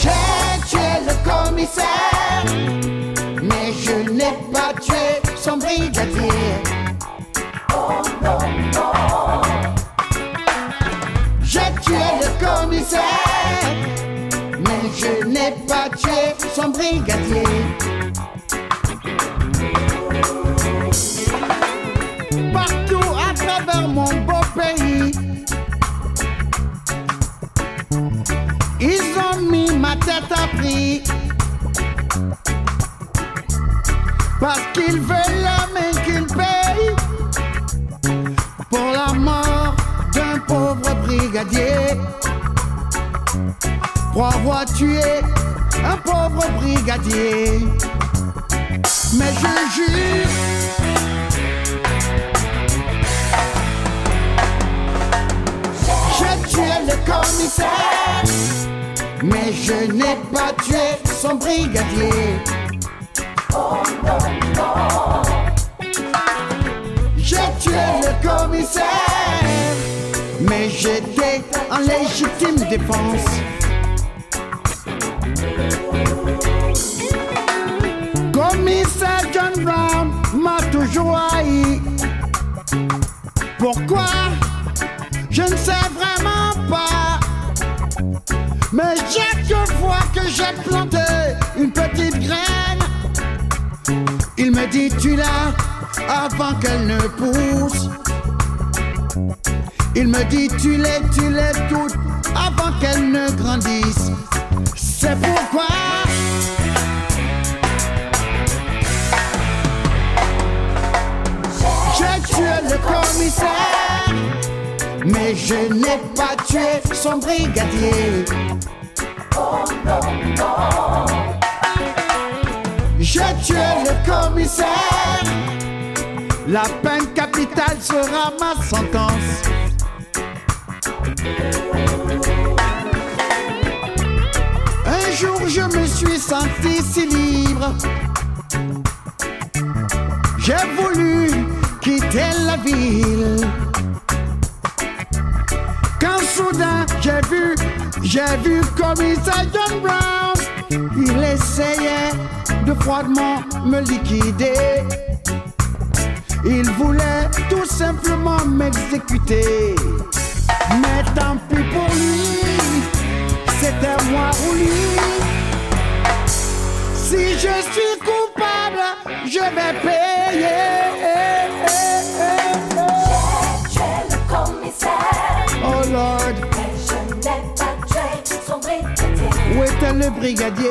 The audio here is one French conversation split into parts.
J'ai tué le commissaire, mais je n'ai pas tué son brigadier. J'ai tué le commissaire, mais je n'ai pas tué son brigadier. Partout à travers mon beau pays, prix. Parce qu'ils veulent la main qu'ils payent pour la mort d'un pauvre brigadier. Pour avoir tué un pauvre brigadier. Mais je jure. Je n'ai pas tué son brigadier. J'ai tué le commissaire, mais j'étais en légitime défense. J'ai planté une petite graine, il me dit tu l'as avant qu'elle ne pousse. Il me dit tu l'es, tu l'es toute avant qu'elle ne grandisse. C'est pourquoi j'ai tué le commissaire, mais je n'ai pas tué son brigadier. La peine capitale sera ma sentence. Un jour je me suis senti si libre. J'ai voulu quitter la ville. Quand soudain j'ai vu, j'ai vu commissaire John Brown. Il essayait de froidement me liquider. Il voulait tout simplement m'exécuter. Mais tant pis pour lui, c'était moi ou lui. Si je suis coupable, je vais payer. J'ai le commissaire. Oh Lord. Mais je n'ai pas. Où était le brigadier?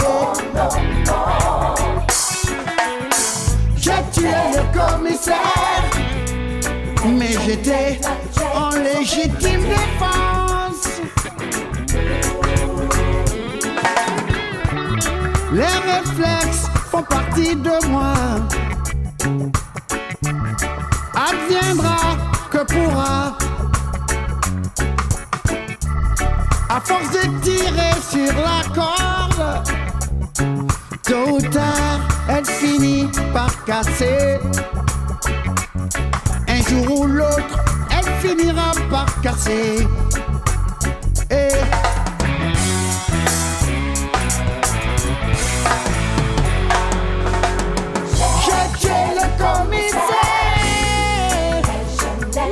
J'ai tué le commissaire, mais j'étais en légitime défense. Les réflexes font partie de moi. Adviendra que pourra. À force de tirer sur la corde, tôt ou tard, elle finit par casser. Un jour ou l'autre, elle finira par casser. Et le commissaire,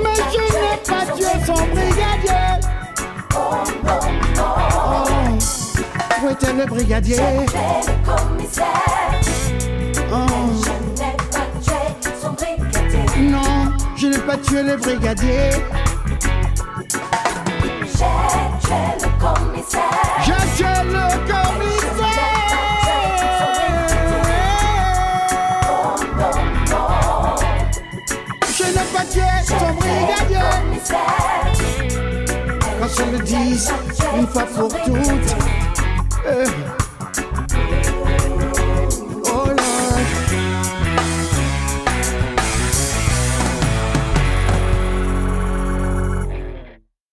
mais je n'ai pas tué son brigadier. Était le brigadier? J'ai le commissaire. Oh, Je n'ai pas tué son brigadier. non, je n'ai pas tué le brigadier. J'ai tué le commissaire. J'ai tué le commissaire. Je n'ai pas tué son brigadier. Qu'on se le dise une fois pour toutes. Hey.